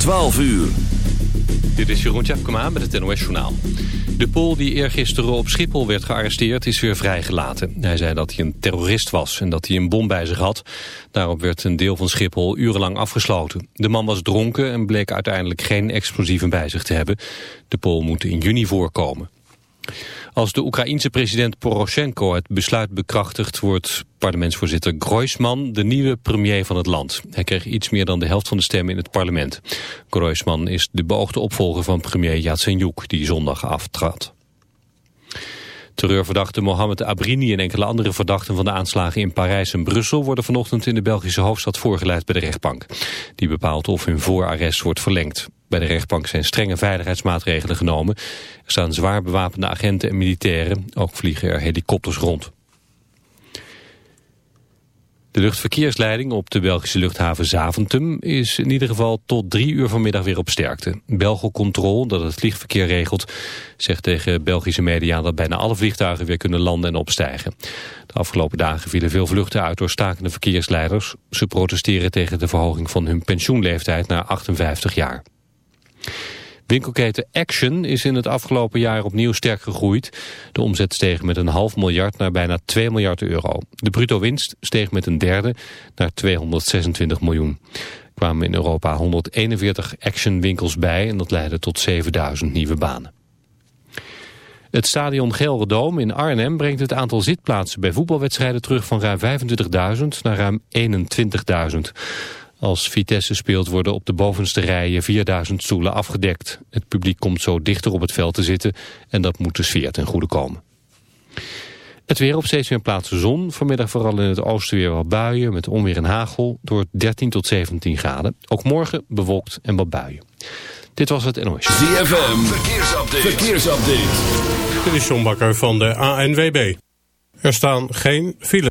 12 uur. Dit is Jeroen Tjepkema met het NOS Journaal. De Pool die eergisteren op Schiphol werd gearresteerd is weer vrijgelaten. Hij zei dat hij een terrorist was en dat hij een bom bij zich had. Daarop werd een deel van Schiphol urenlang afgesloten. De man was dronken en bleek uiteindelijk geen explosieven bij zich te hebben. De Pool moet in juni voorkomen. Als de Oekraïense president Poroshenko het besluit bekrachtigt... wordt parlementsvoorzitter Groisman de nieuwe premier van het land. Hij kreeg iets meer dan de helft van de stemmen in het parlement. Groisman is de beoogde opvolger van premier Yatsenyuk... die zondag aftrad. Terreurverdachte Mohamed Abrini en enkele andere verdachten van de aanslagen in Parijs en Brussel worden vanochtend in de Belgische hoofdstad voorgeleid bij de rechtbank. Die bepaalt of hun voorarrest wordt verlengd. Bij de rechtbank zijn strenge veiligheidsmaatregelen genomen. Er staan zwaar bewapende agenten en militairen. Ook vliegen er helikopters rond. De luchtverkeersleiding op de Belgische luchthaven Zaventem is in ieder geval tot drie uur vanmiddag weer op sterkte. Belgocontrol, dat het vliegverkeer regelt, zegt tegen Belgische media dat bijna alle vliegtuigen weer kunnen landen en opstijgen. De afgelopen dagen vielen veel vluchten uit door stakende verkeersleiders. Ze protesteren tegen de verhoging van hun pensioenleeftijd naar 58 jaar. Winkelketen Action is in het afgelopen jaar opnieuw sterk gegroeid. De omzet steeg met een half miljard naar bijna 2 miljard euro. De bruto winst steeg met een derde naar 226 miljoen. Er kwamen in Europa 141 Action winkels bij en dat leidde tot 7000 nieuwe banen. Het stadion Gelredoom in Arnhem brengt het aantal zitplaatsen bij voetbalwedstrijden terug van ruim 25.000 naar ruim 21.000. Als Vitesse speelt worden op de bovenste rijen 4000 stoelen afgedekt. Het publiek komt zo dichter op het veld te zitten en dat moet de sfeer ten goede komen. Het weer op steeds meer plaatsen zon. Vanmiddag vooral in het oosten weer wat buien met onweer en hagel door 13 tot 17 graden. Ook morgen bewolkt en wat buien. Dit was het NOS. ZFM, verkeersupdate. verkeersupdate. Dit is John Bakker van de ANWB. Er staan geen files.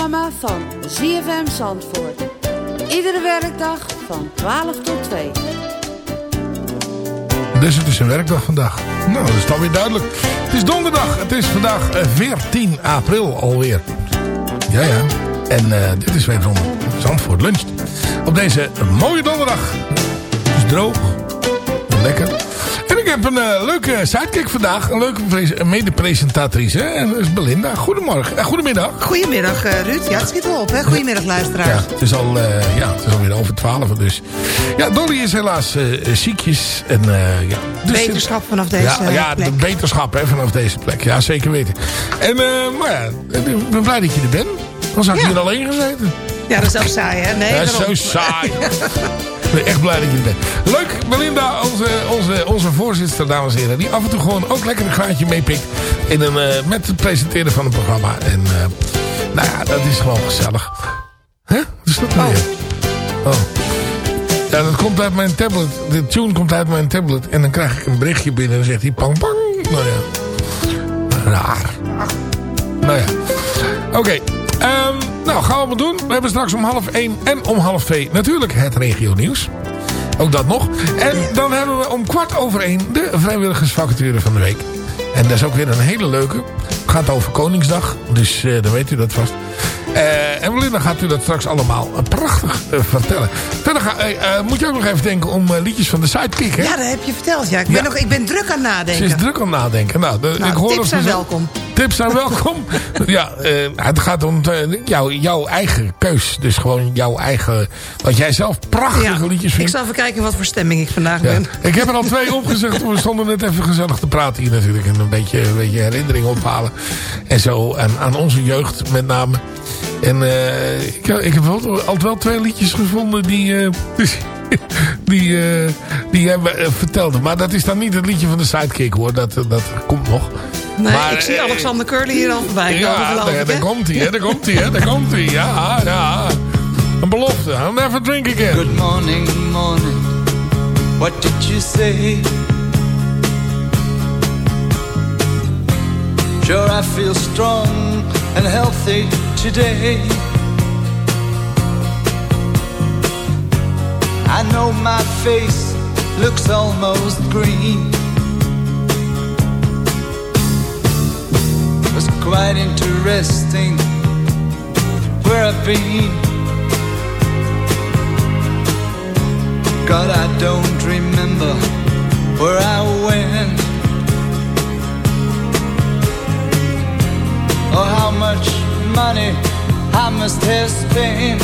Lunchprogramma van ZFM Zandvoort. Iedere werkdag van 12 tot 2. Dus het is een werkdag vandaag. Nou, dat is dan weer duidelijk. Het is donderdag. Het is vandaag eh, 14 april alweer. Ja, ja. En eh, dit is weer Zandvoort Lunch. Op deze mooie donderdag. Het is droog. Lekker. Heb een uh, leuke sidekick vandaag. Een leuke mede-presentatrice. En dat is Belinda. Goedemorgen. Uh, goedemiddag. Goedemiddag uh, Ruud. Ja, het schiet wel op. Hè? Goedemiddag luisteraars. Ja, het is, al, ja, het is alweer over twaalf. Dus. Ja, Dolly is helaas ziekjes. En, ja, dus beterschap vanaf deze ja, plek. Ja, de beterschap hè, vanaf deze plek. Ja, zeker weten. En maar ja, ik ben blij dat je er bent. Dan had ik hier alleen gezeten. Ja, dat is ook saai, hè? Nee, dat is zo saai. Ik ben echt blij dat je er bent. Leuk, Belinda, onze, onze, onze voorzitter, dames en heren. Die af en toe gewoon ook lekker een graadje meepikt. In een, uh, met het presenteren van een programma. En uh, nou ja, dat is gewoon gezellig. Hè? Wat is dat nou weer? Oh. Ja, dat komt uit mijn tablet. De tune komt uit mijn tablet. En dan krijg ik een berichtje binnen en dan zegt hij pang pang. Nou ja. Raar. Nou ja. Oké. Okay. Um, nou, gaan we maar doen. We hebben straks om half 1 en om half 2 natuurlijk het regio nieuws. Ook dat nog. En dan hebben we om kwart over 1 de vrijwilligersvacature van de week. En dat is ook weer een hele leuke. Het gaat over Koningsdag, dus uh, dan weet u dat vast. Uh, en Belinda gaat u dat straks allemaal prachtig uh, vertellen. Verder ga, uh, moet je ook nog even denken om liedjes van de Sidekick, hè? Ja, dat heb je verteld. Ja. Ik, ben Nog, ik ben druk aan het nadenken. Ze is druk aan het nadenken. Nou, de, nou, ik hoor tips zijn welkom. Tips zijn welkom. ja, het gaat om jou, jouw eigen keus. Dus gewoon jouw eigen... Wat jij zelf prachtige liedjes vindt. Ik zal even kijken wat voor stemming ik vandaag ben. Ik heb er al twee opgezegd. We stonden net even gezellig te praten hier natuurlijk. En een beetje, een beetje herinnering ophalen. En zo aan, aan onze jeugd met name. En uh, ik, ik, heb wel, altijd wel twee liedjes gevonden die, die, uh, die jij vertelde. Maar dat is dan niet het liedje van de Sidekick hoor. Dat, dat komt nog. Nee, maar, ik zie eh, Alexander Curly hier al voorbij ja, komen. Ja, daar, komt hij, daar komt hij, daar komt hij. Ja, ja. Een belofte. I'll never drink again. Good morning, morning. What did you say? Sure, I feel strong and healthy today. I know my face looks almost green. Was quite interesting where I've been. God, I don't remember where I went. or how much money I must have spent.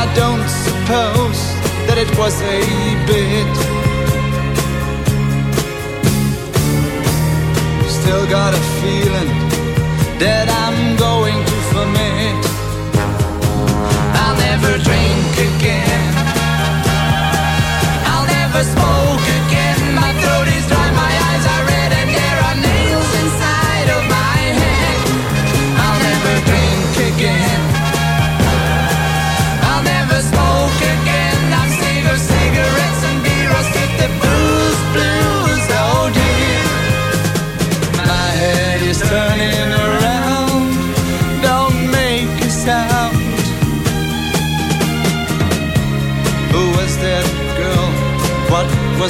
I don't suppose that it was a bit. Feeling that I'm going to ferment.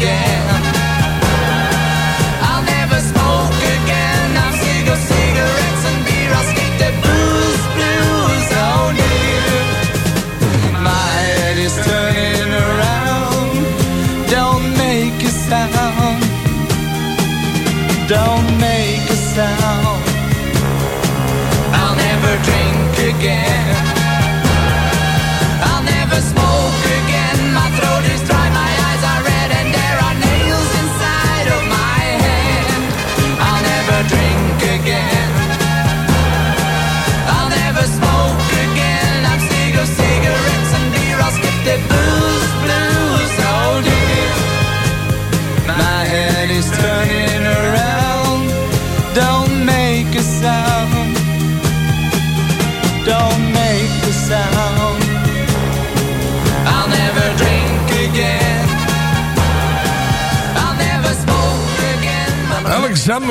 Again.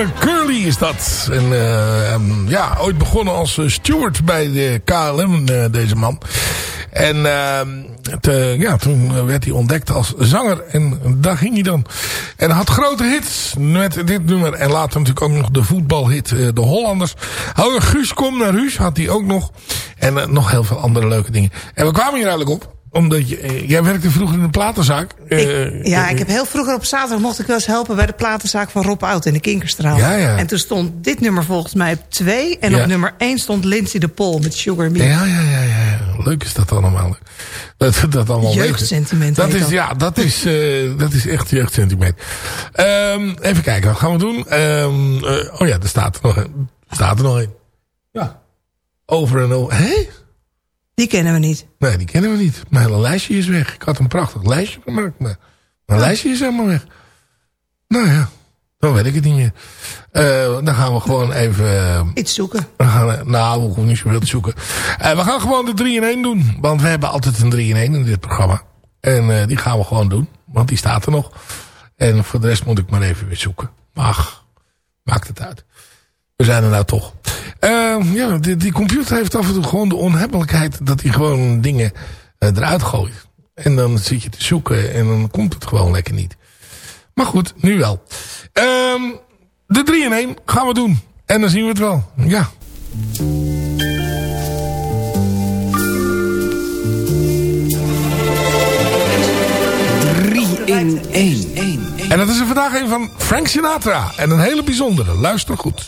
Curly is dat. En eh, em, ja, ooit begonnen als eh, steward bij de KLM, eh, deze man. En ehm, ja, toen werd hij ontdekt als zanger. En daar ging hij dan. En had grote hits met dit nummer. En later natuurlijk ook nog de voetbalhit De Hollanders. Hou Guus, kom naar huis had hij ook nog. En nog heel veel andere leuke dingen. En we kwamen hier eigenlijk op. Omdat je, eh, jij werkte vroeger in een platenzaak. Eh, Ja, eh, ik heb heel vroeger op zaterdag mocht ik wel eens helpen bij de platenzaak van Rob Oud in de Kinkerstraal. Ja, ja. En toen stond dit nummer volgens mij op twee. En Ja. op nummer één stond Lindsay de Pol met Sugar Me. Ja, ja, ja, ja. Leuk is dat allemaal. Dat, dat allemaal. Jeugdsentiment Dat is, dat. ja, dat is, dat is echt jeugdsentiment. Ehm, even kijken, wat gaan we doen? Ehm, eh, oh ja, er staat er nog een. Staat er nog een. Ja. Over en over. Hé? Die kennen we niet. Nee, die kennen we niet. Mijn hele lijstje is weg. Ik had een prachtig lijstje gemaakt, maar mijn lijstje is helemaal weg. Nou ja, dan weet ik het niet meer. Eh, dan gaan we gewoon even... eh, Iets zoeken. we gaan, eh, nou, we hoeven niet zoveel te zoeken. We gaan gewoon de 3 in 1 doen. Want we hebben altijd een 3 in 1 in dit programma. En die gaan we gewoon doen. Want die staat er nog. En voor de rest moet ik maar even weer zoeken. Ach, maakt het uit. We zijn er nou toch. Eh, ja, die, die computer heeft af en toe gewoon de onhebbelijkheid... dat hij gewoon dingen eh, eruit gooit. En dan zit je te zoeken en dan komt het gewoon lekker niet. Maar goed, nu wel. Ehm, de 3 in 1 gaan we doen. En dan zien we het wel. Ja. in 1. En dat is er vandaag een van Frank Sinatra. En een hele bijzondere. Luister goed.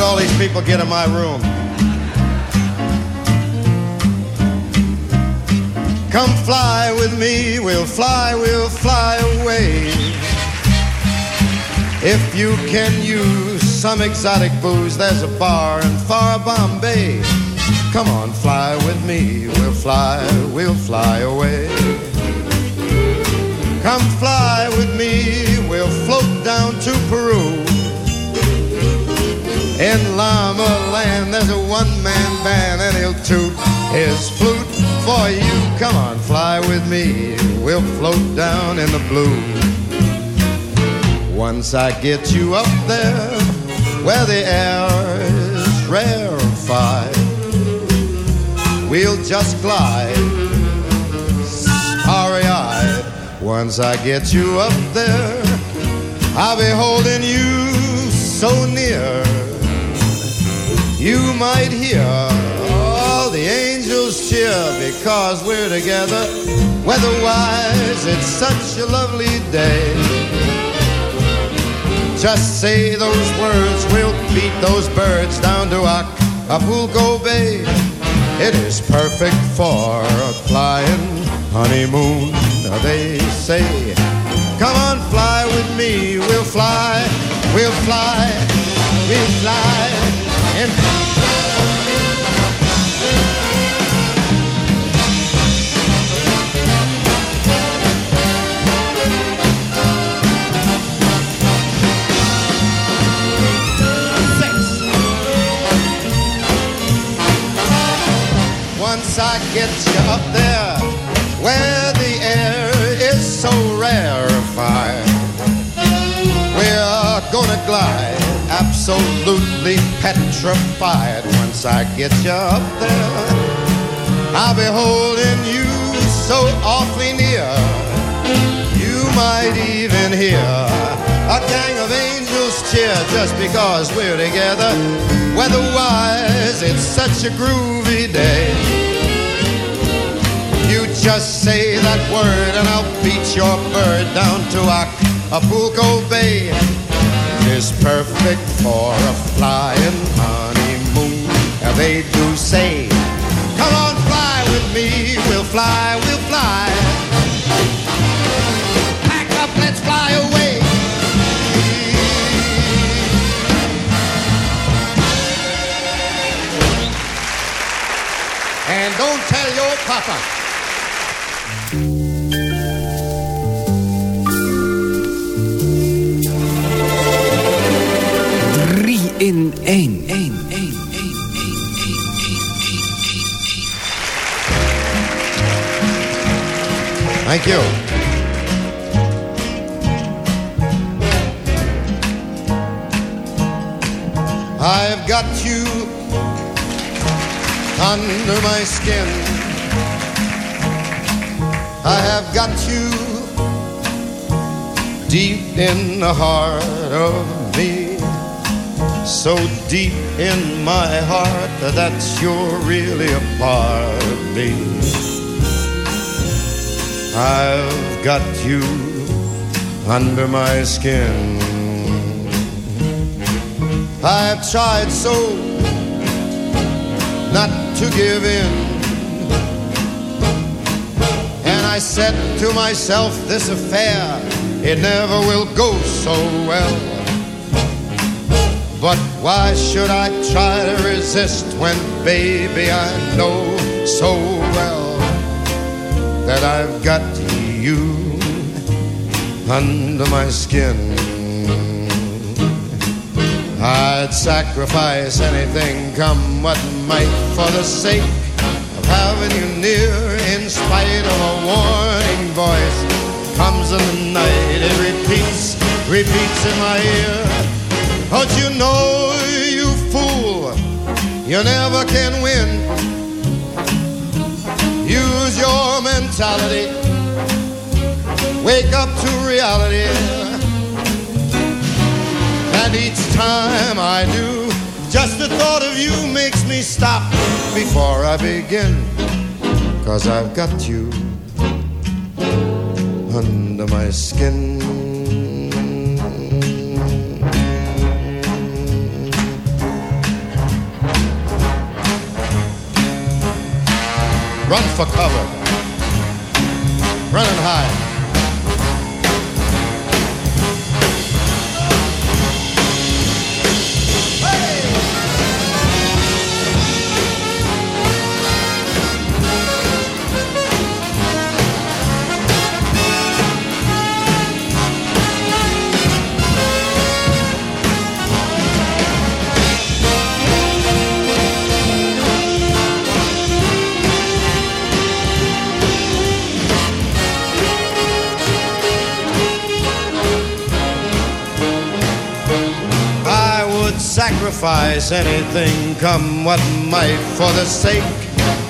Did all these people get in my room? Come fly with me, we'll fly, we'll fly away. If you can use some exotic booze, there's a bar in far Bombay. Come on, fly with me, we'll fly, we'll fly away. Come fly with me, we'll float down to Peru. In Llama Land, there's a one-man band, and he'll toot his flute for you. Come on, fly with me. We'll float down in the blue. Once I get you up there, where the air is rarefied, we'll just glide, starry-eyed. Once I get you up there, I'll be holding you so near. You might hear all the angels cheer because we're together. Weatherwise, it's such a lovely day. Just say those words, we'll beat those birds down to Acapulco Bay. It is perfect for a flying honeymoon, they say. Come on, fly with me, we'll fly, we'll fly, we'll fly. And Once I get you up there where the air is so rarefied, we're gonna glide absolutely petrified. Once I get you up there, I'll be holding you so awfully near. You might even hear a gang of angels cheer just because we're together. Weatherwise, it's such a groovy day. You just say that word and I'll beat your bird down to Acapulco Bay. It's perfect for a flying honeymoon. Now they do say, come on, fly with me. We'll fly, we'll fly. Pack up, let's fly away. And don't tell your papa. In één. Thank you. I've got you under my skin. I have got you deep in the heart of. So deep in my heart that you're really a part of me. I've got you under my skin. I've tried so not to give in. And I said to myself, this affair, it never will go so well. But why should I try to resist when, baby, I know so well that I've got you under my skin? I'd sacrifice anything, come what might, for the sake of having you near. In spite of a warning voice, comes in the night, it repeats, repeats in my ear. Don't you know, you fool, you never can win. Use your mentality, wake up to reality. And each time I do, just the thought of you makes me stop before I begin. Cause I've got you under my skin. Run for cover. Run and hide. Sacrifice anything, come what might, for the sake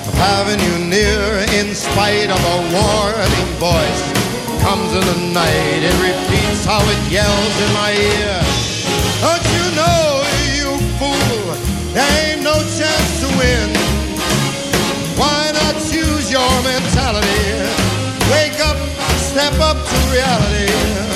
of having you near. In spite of a warning voice, comes in the night, it repeats how it yells in my ear. Don't you know, you fool, there ain't no chance to win. Why not use your mentality? Wake up, step up to reality.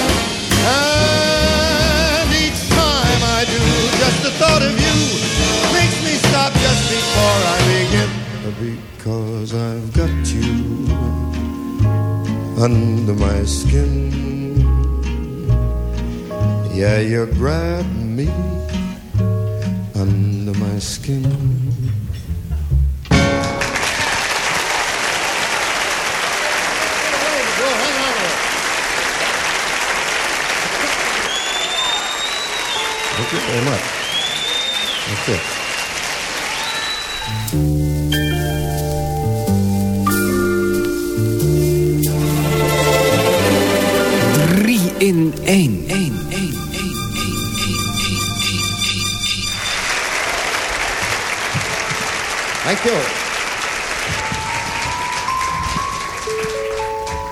Because I've got you under my skin. Yeah, you grab me under my skin. Thank you very much. That's it. In één. Thank you.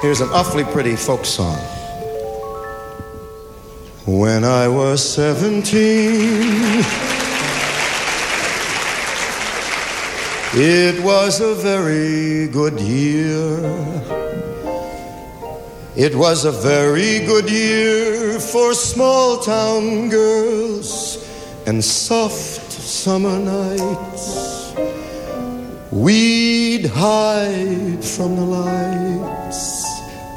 Here's an awfully pretty folk song. When I was 17, it was a very good year. It was a very good year for small town girls and soft summer nights. We'd hide from the lights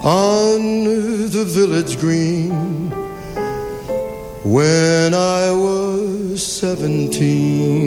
on the village green when I was seventeen.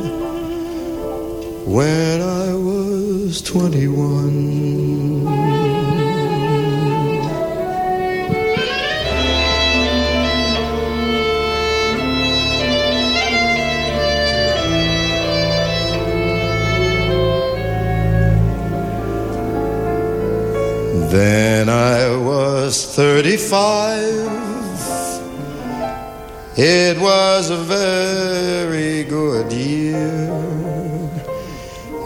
when I was 21. Then I was 35. It was a very good year.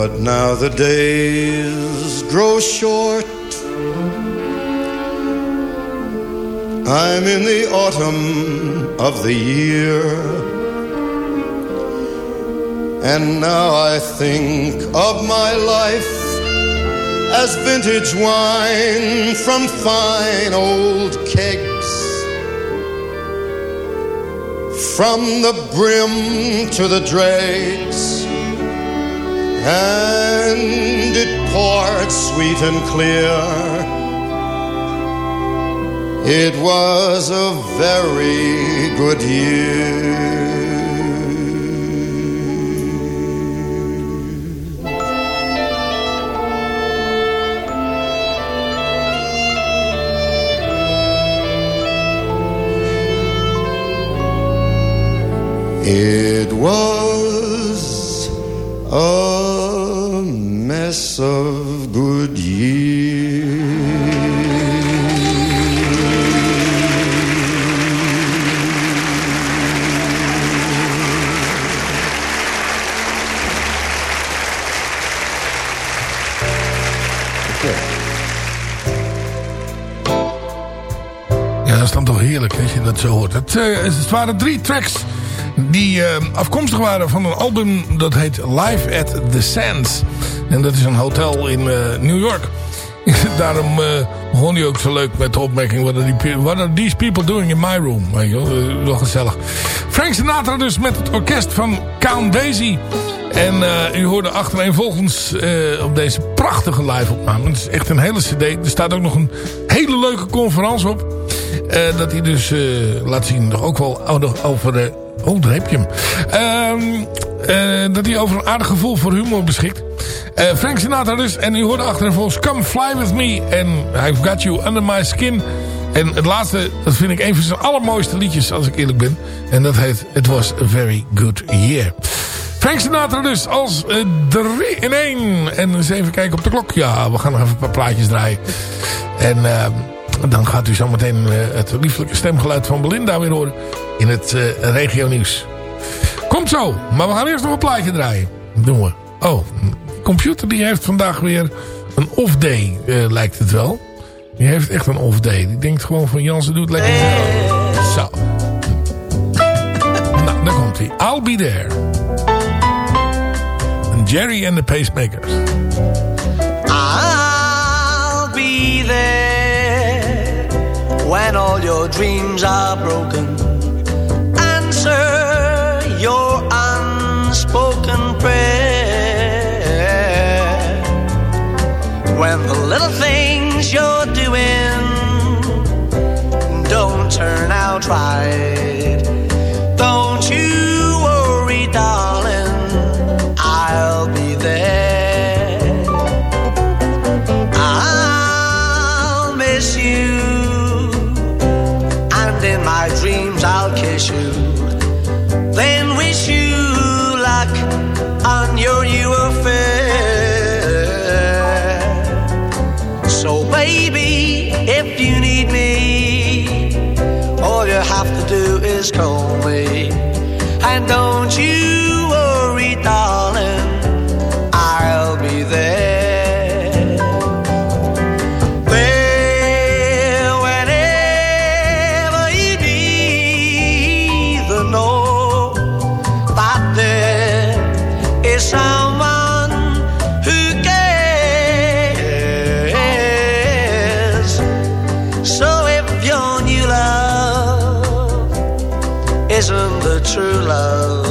But now the days grow short. I'm in the autumn of the year. And now I think of my life as vintage wine from fine old kegs. From the brim to the dregs and it poured sweet and clear. It was a very good year. It was a mess of good Ja, dat is dan toch heerlijk als je dat zo hoort. Het, eh, het waren drie tracks die eh, afkomstig waren van een album dat heet Live at the Sands. En dat is een hotel in eh, New York. Daarom eh, begon hij ook zo leuk met de opmerking... What are, what are these people doing in my room? Weet je wel, eh, wel gezellig. Frank Sinatra dus met het orkest van Count Basie. En u hoorde achtereenvolgens uh, op deze prachtige live-opname. Het is echt een hele cd. Er staat ook nog een hele leuke conferentie op. Uh, dat hij dus uh, laat zien, ook wel over de... Oh, daar heb je. Ehm, dat hij over een aardig gevoel voor humor beschikt. Eh, Frank Sinatra dus. En u hoorde achter en volgens Come Fly With Me. En I've Got You Under My Skin. En het laatste, dat vind ik een van zijn allermooiste liedjes, als ik eerlijk ben. En dat heet It Was A Very Good Year. Frank Sinatra dus als eh, 3 in 1. En eens even kijken op de klok. Ja, we gaan nog even een paar plaatjes draaien. En eh, dan gaat u zometeen het lieflijke stemgeluid van Belinda weer horen. In het uh, regio nieuws. Komt zo, maar we gaan eerst nog een plaatje draaien. Doen we. Oh, computer die heeft vandaag weer een off-day, eh, lijkt het wel. Die heeft echt een off-day. Die denkt gewoon van Jan, ze doet lekker. Zo. Nou, daar komt hij. I'll be there. En Jerry and the Pacemakers. I'll be there when all your dreams are broken. Answer your unspoken prayer. when the little things you're doing don't turn out right. who cares. So if your new love isn't the true love.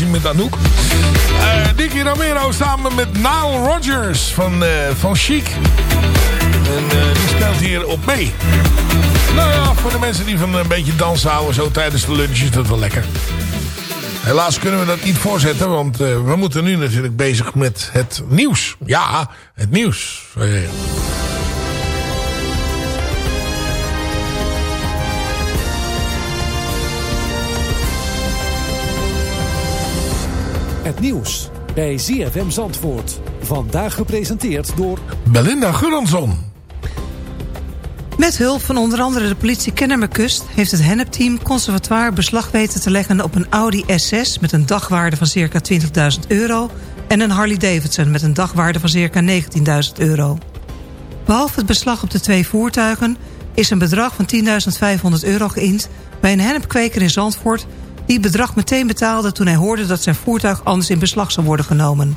Met Anouk. Nicky Romero samen met Nile Rodgers van, eh, van Chic. En eh, die speelt hier op mee. Nou ja, voor de mensen die van een beetje dansen houden zo tijdens de lunch is dat wel lekker. Helaas kunnen we dat niet voorzetten, want we moeten nu natuurlijk bezig met het nieuws. Ja, het nieuws. Nieuws bij ZFM Zandvoort. Vandaag gepresenteerd door... Belinda Guransson. Met hulp van onder andere de politie Kennemerkust... heeft het Hennep-team conservatoire beslag weten te leggen... op een Audi S6 met een dagwaarde van circa 20.000 euro... en een Harley-Davidson met een dagwaarde van circa 19.000 euro. Behalve het beslag op de twee voertuigen... is een bedrag van 10.500 euro geïnd bij een hennepkweker in Zandvoort... die het bedrag meteen betaalde toen hij hoorde dat zijn voertuig anders in beslag zou worden genomen.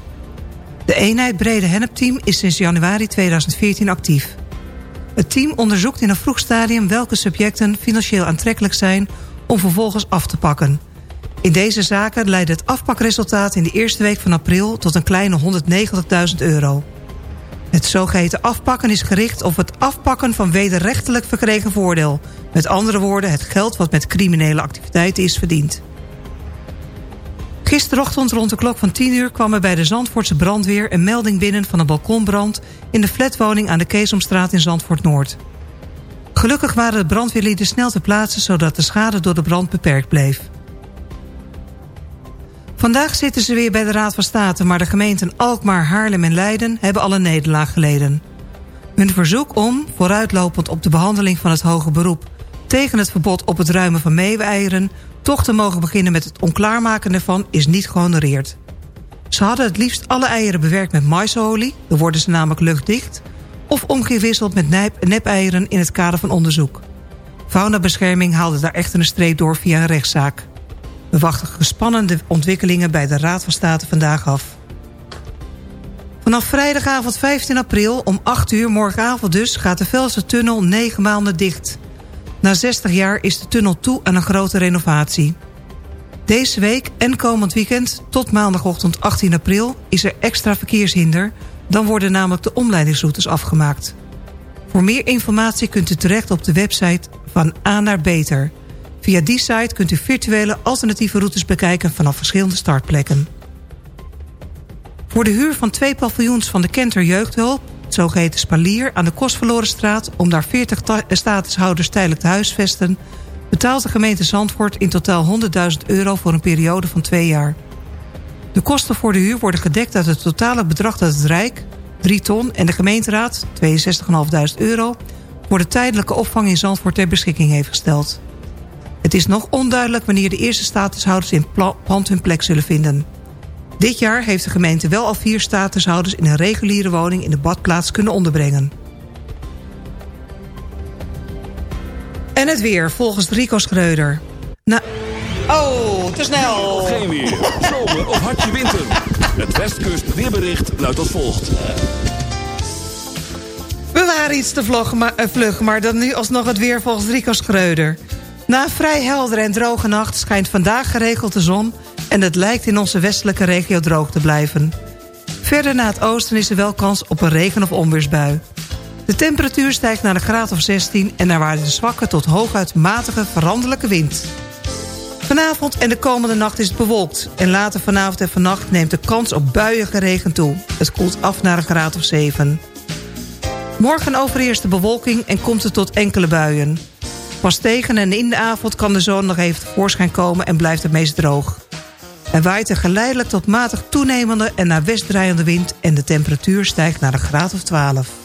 De eenheid Brede Hennepteam is sinds januari 2014 actief. Het team onderzoekt in een vroeg stadium welke subjecten financieel aantrekkelijk zijn om vervolgens af te pakken. In deze zaken leidde het afpakresultaat in de eerste week van april tot een kleine 190.000 euro. Het zogeheten afpakken is gericht op het afpakken van wederrechtelijk verkregen voordeel. Met andere woorden het geld wat met criminele activiteiten is verdiend. Gisterochtend rond de klok van 10 uur kwam er bij de Zandvoortse brandweer... een melding binnen van een balkonbrand in de flatwoning aan de Keesomstraat in Zandvoort-Noord. Gelukkig waren de brandweerlieden snel te plaatsen... zodat de schade door de brand beperkt bleef. Vandaag zitten ze weer bij de Raad van State... maar de gemeenten Alkmaar, Haarlem en Leiden hebben al een nederlaag geleden. Hun verzoek om, vooruitlopend op de behandeling van het hoge beroep... tegen het verbod op het ruimen van meeuweieren... toch te mogen beginnen met het onklaarmaken ervan is niet gehonoreerd. Ze hadden het liefst alle eieren bewerkt met maisolie... dan worden ze namelijk luchtdicht... of omgewisseld met nijp- nepeieren in het kader van onderzoek. Faunabescherming haalde daar echter een streep door via een rechtszaak. We wachten gespannen de ontwikkelingen bij de Raad van State vandaag af. Vanaf vrijdagavond 15 april om 8 uur morgenavond dus... gaat de Velse tunnel 9 maanden dicht. Na 60 jaar is de tunnel toe aan een grote renovatie. Deze week en komend weekend tot maandagochtend 18 april... is er extra verkeershinder. Dan worden namelijk de omleidingsroutes afgemaakt. Voor meer informatie kunt u terecht op de website van A naar Beter. Via die site kunt u virtuele alternatieve routes bekijken... vanaf verschillende startplekken. Voor de huur van twee paviljoens van de Kenter Jeugdhulp... het zogeheten Spalier aan de Kostverlorenstraat... om daar 40 statushouders tijdelijk te huisvesten... betaalt de gemeente Zandvoort in totaal 100.000 euro... voor een periode van twee jaar. De kosten voor de huur worden gedekt uit het totale bedrag dat het Rijk... 3 ton en de gemeenteraad, 62.500 euro... voor de tijdelijke opvang in Zandvoort ter beschikking heeft gesteld. Het is nog onduidelijk wanneer de eerste statushouders in pand hun plek zullen vinden. Dit jaar heeft de gemeente wel al vier statushouders... in een reguliere woning in de badplaats kunnen onderbrengen. En het weer, volgens Rico Schreuder. Na oh, te snel! Of geen weer, zomer of hartje winter. Het Westkust weerbericht luidt als volgt. We waren iets te vlog, maar, uh, vlug, maar dan nu alsnog het weer volgens Rico Schreuder. Na een vrij heldere en droge nacht schijnt vandaag geregeld de zon... en het lijkt in onze westelijke regio droog te blijven. Verder naar het oosten is er wel kans op een regen- of onweersbui. De temperatuur stijgt naar een graad of 16 en er waait een zwakke tot hooguit matige veranderlijke wind. Vanavond en de komende nacht is het bewolkt. En later vanavond en vannacht neemt de kans op buiige regen toe. Het koelt af naar een graad of 7. Morgen overheerst de bewolking en komt het tot enkele buien. Pas tegen en in de avond kan de zon nog even tevoorschijn komen... en blijft het meest droog. Er waait een geleidelijk tot matig toenemende en naar west draaiende wind... en de temperatuur stijgt naar een graad of 12.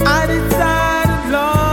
I decided long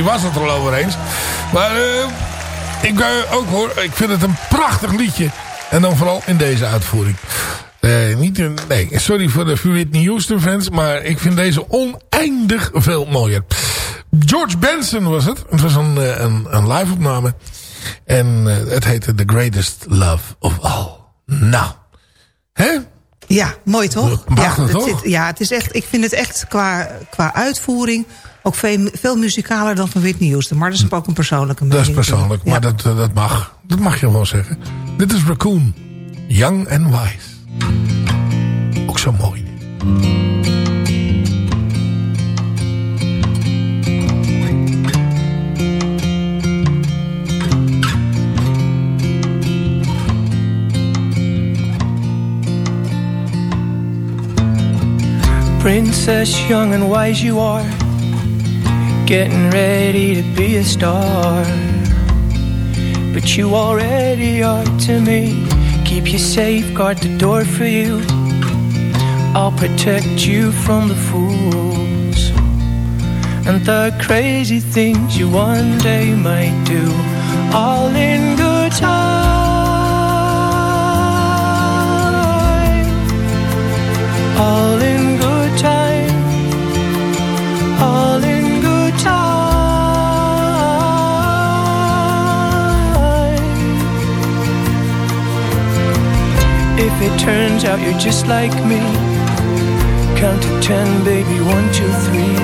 die was het er al over eens. Maar eh, ik eh, ook hoor, ik vind het een prachtig liedje. En dan vooral in deze uitvoering. Eh, niet in, nee, sorry voor de Whitney Houston fans, maar ik vind deze oneindig veel mooier. George Benson was het. Het was een, een, een live opname. En het heette The Greatest Love of All. Nou, hè? Ja, mooi toch? Ja, het toch? zit- ja, het is echt, ik vind het echt qua, qua uitvoering ook veel, veel muzikaler dan van Whitney Houston. Maar dat is ook een persoonlijke Dat mening. is persoonlijk, maar dat, eh, dat mag. Dat mag je wel zeggen. Dit is Raccoon. Young and Wise. Ook zo mooi. dit. Princess, young and wise you are, getting ready to be a star. But you already are to me. Keep you safe, guard the door for you. I'll protect you from the fools and the crazy things you one day might do. All in good time. All If it turns out you're just like me, count to ten, baby, one, two, three.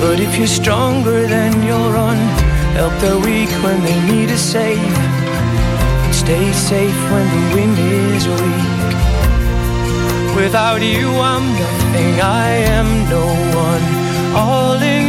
But if you're stronger, then you'll run. Help the weak when they need a save. Stay safe when the wind is weak. Without you, I'm nothing, I am no one. All in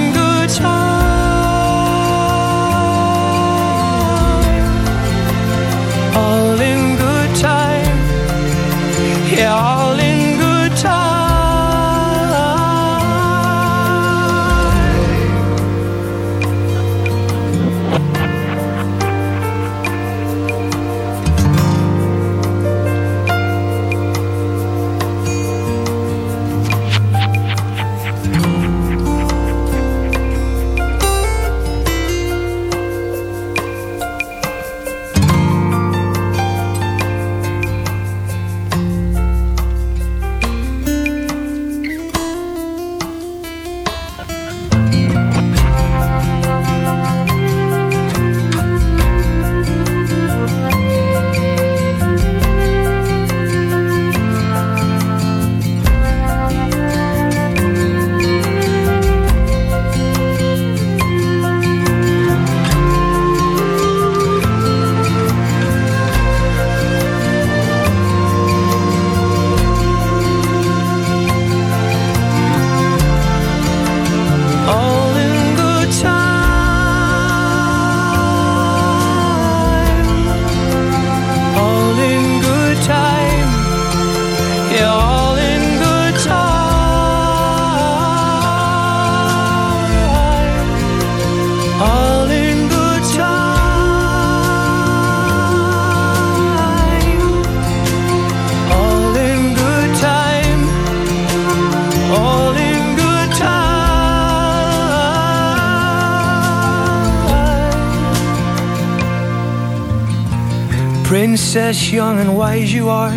wise you are,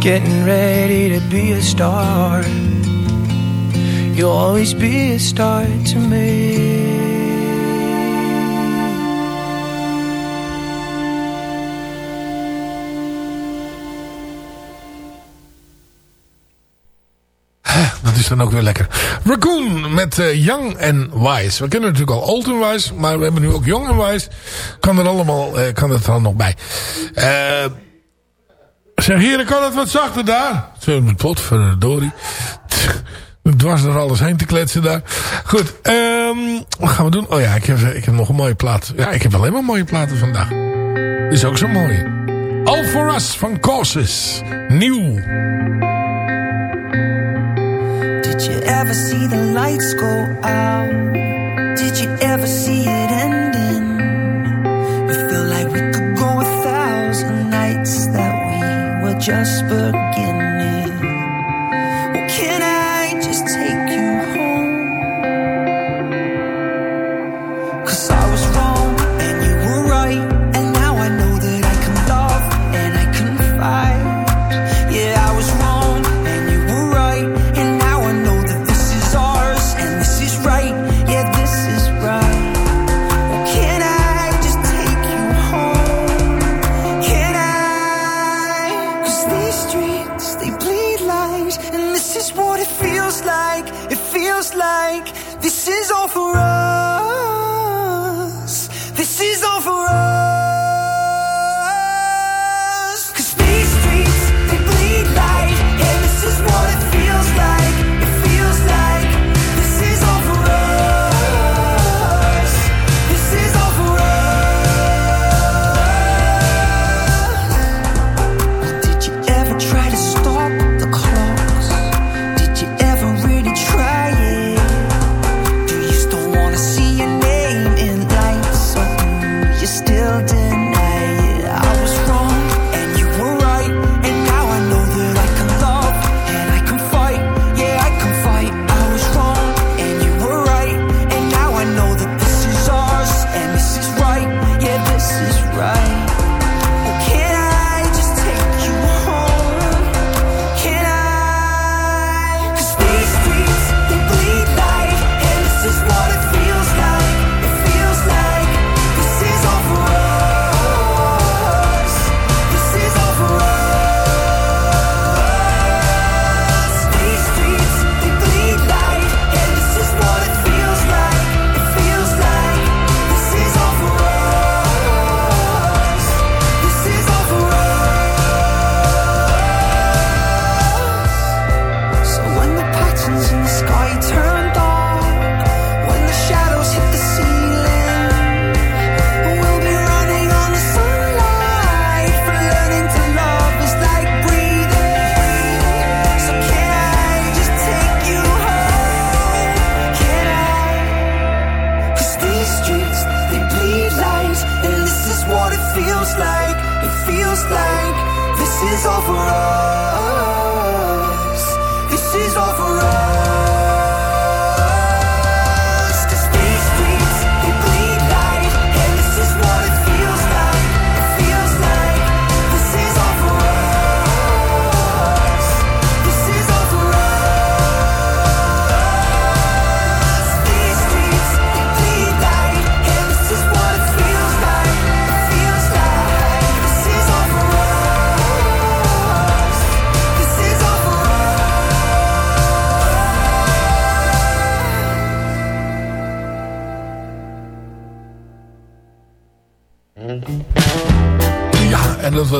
getting ready to be a star. You'll always be a star to me. is dan ook weer lekker. Raccoon met eh, Young en Wise. We kennen natuurlijk al Old en Wise, maar we hebben nu ook Young en Wise. Kan er allemaal, eh, kan er dan nog bij. Eh, zeg, hier, kan het wat zachter daar? Zo, met pot, verdorie. Het dwars door alles heen te kletsen daar. Goed, ehm, wat gaan we doen? Oh ja, ik heb, ik heb nog een mooie plaat. Ja, ik heb alleen maar mooie platen vandaag. Is ook zo mooi. All For Us van Causes. Nieuw. ever see the lights go out? Did you ever see it ending? We feel like we could go a thousand nights that we were just.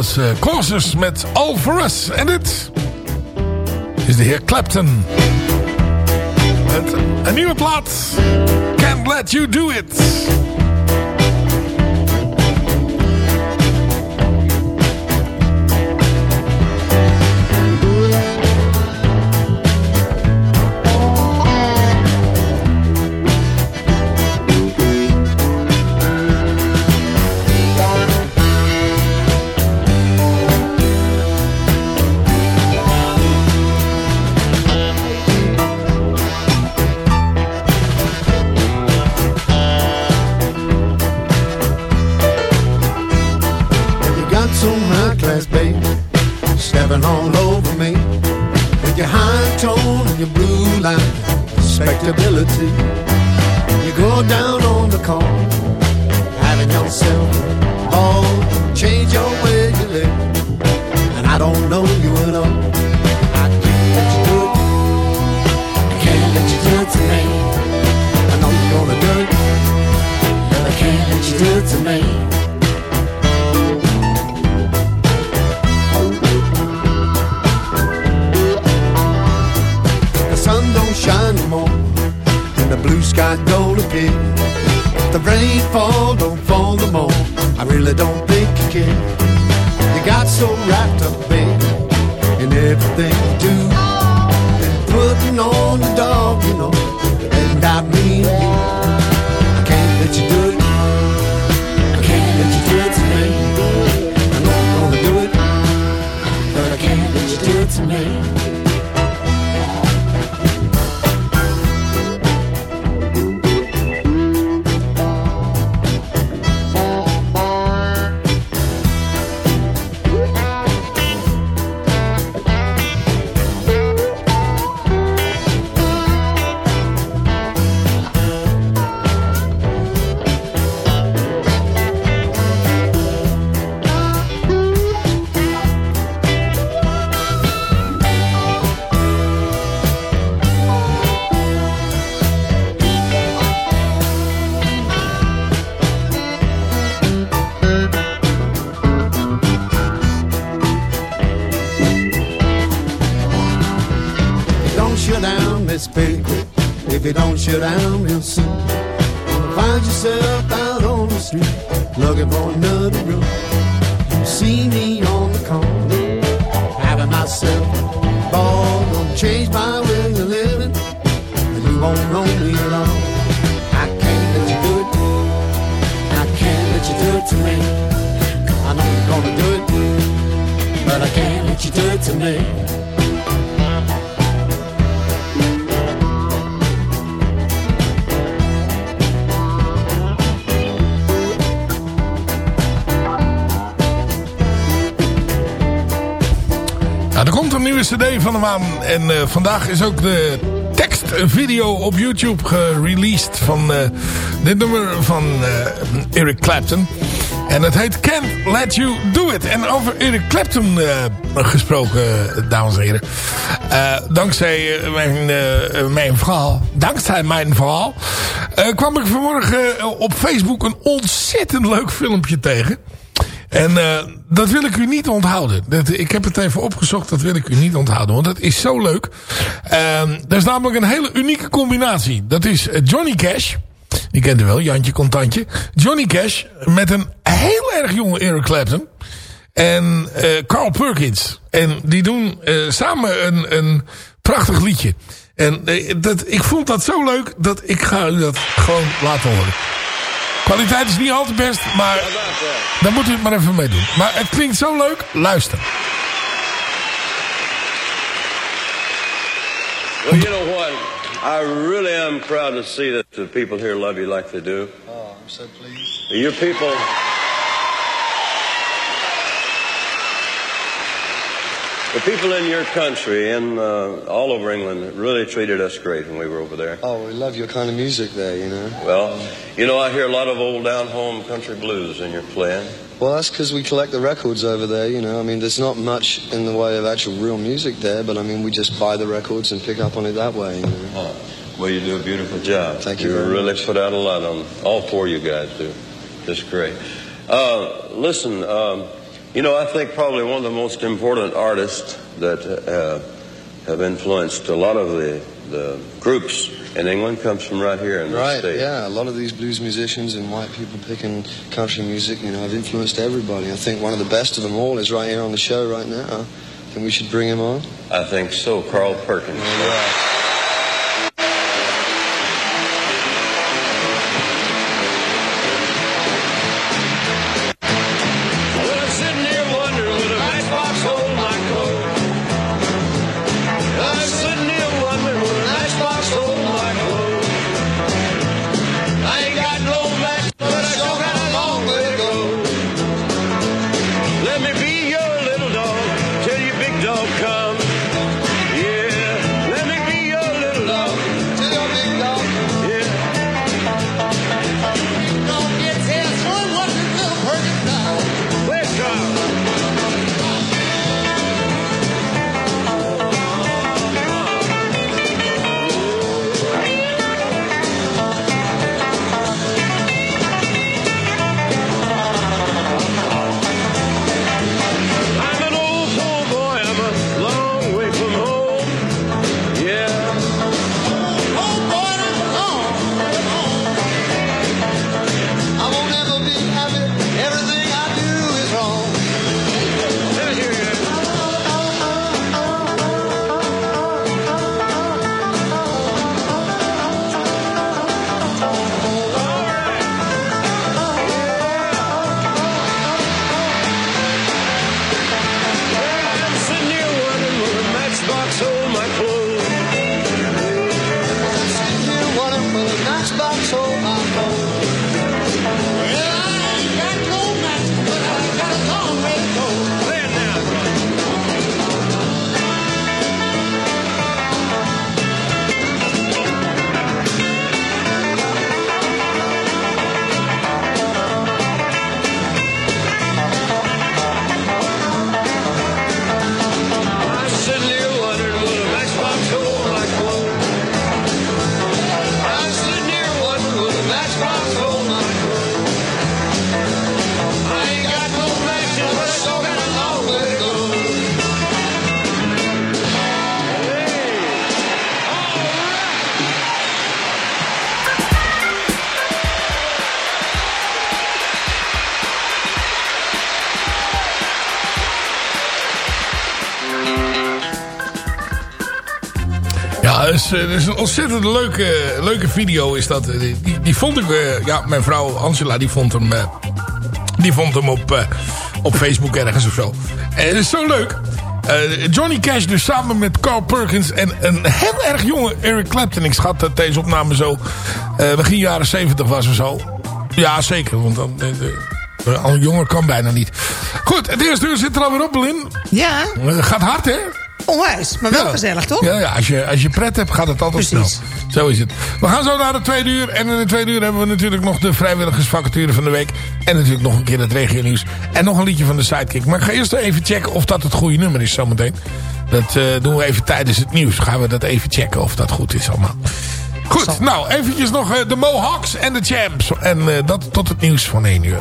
was uh, eh, met All For Us. En dit is de heer Clapton. Met een nieuwe plaat. Can't Let You Do It. blue sky gold appear. If the rainfall. don't fall no more. I really don't think you care. You got so wrapped up, babe, in everything you do. And putting on the dog, you know, and I mean you. I can't let you do it. I can't let you do it to me. I know you're gonna do it, but I can't let you do it to me. Er komt een nieuwe cd van hem aan. En eh, vandaag is ook de tekstvideo op YouTube gereleased van eh, dit nummer van eh, Eric Clapton. En het heet Can't Let You Do It. En over Eric Clapton gesproken, dames en heren. Dankzij mijn, mijn verhaal, dankzij mijn verhaal, kwam ik vanmorgen op Facebook een ontzettend leuk filmpje tegen. En eh, dat wil ik u niet onthouden. Dat, ik heb het even opgezocht, dat wil ik u niet onthouden. Want dat is zo leuk. Ehm dat is namelijk een hele unieke combinatie. Dat is eh, Johnny Cash. Die kent u wel, Jantje Contantje. Johnny Cash met een heel erg jonge Eric Clapton. En eh Carl Perkins. En die doen samen een, een prachtig liedje. En dat, ik vond dat zo leuk dat ik ga u dat gewoon laten horen. Kwaliteit is niet altijd best, maar daar moet u het maar even mee doen. Maar het klinkt zo leuk, luister. Well, you know what? I really am proud to see that the people here love you like they do. Oh, I'm so pleased. Your people. The people in your country and uh, all over England really treated us great when we were over there. Oh, we love your kind of music there, you know. Well, you know, I hear a lot of old down home country blues in your playing. Well, that's because we collect the records over there, you know. I mean, there's not much in the way of actual real music there, but I mean, we just buy the records and pick up on it that way, you know. Oh, well, you do a beautiful job. Thank you You really put out a lot on all four of you guys do. Just great. Uh, listen, um, you know, I think probably one of the most important artists that uh, have influenced a lot of the, the groups in England comes from right here in this Right, state. yeah. A lot of these blues musicians and white people picking country music, you know, have influenced everybody. I think one of the best of them all is right here on the show right now. I think we should bring him on. I think so, Carl Perkins. Well, Is, eh, dat is een ontzettend leuke, leuke video is dat. Die, die, die vond ik... eh, ja, mijn vrouw Angela, die vond hem... eh, die vond hem op, eh, op Facebook ergens of zo. En het is zo leuk. Eh, Johnny Cash dus samen met Carl Perkins en een heel erg jonge Eric Clapton. Ik schat dat deze opname zo eh, begin jaren 70 was of zo. Ja, zeker. Want dan, al jonger kan bijna niet. Goed, het eerste uur zit er alweer op, Lin. Ja, Het gaat hard, hè? Onwijs. Maar wel Ja. gezellig, toch? Ja, ja als, je, als je pret hebt, gaat het altijd Precies. snel. Zo is het. We gaan zo naar de tweede uur. En in de tweede uur hebben we natuurlijk nog de vrijwilligersvacature van de week. En natuurlijk nog een keer het regio nieuws. En nog een liedje van de Sidekick. Maar ik ga eerst even checken of dat het goede nummer is zometeen. Dat eh, doen we even tijdens het nieuws. Gaan we dat even checken of dat goed is allemaal. Goed, nou eventjes nog eh, de Mohawks en de Champs. En eh, dat tot het nieuws van 1 uur.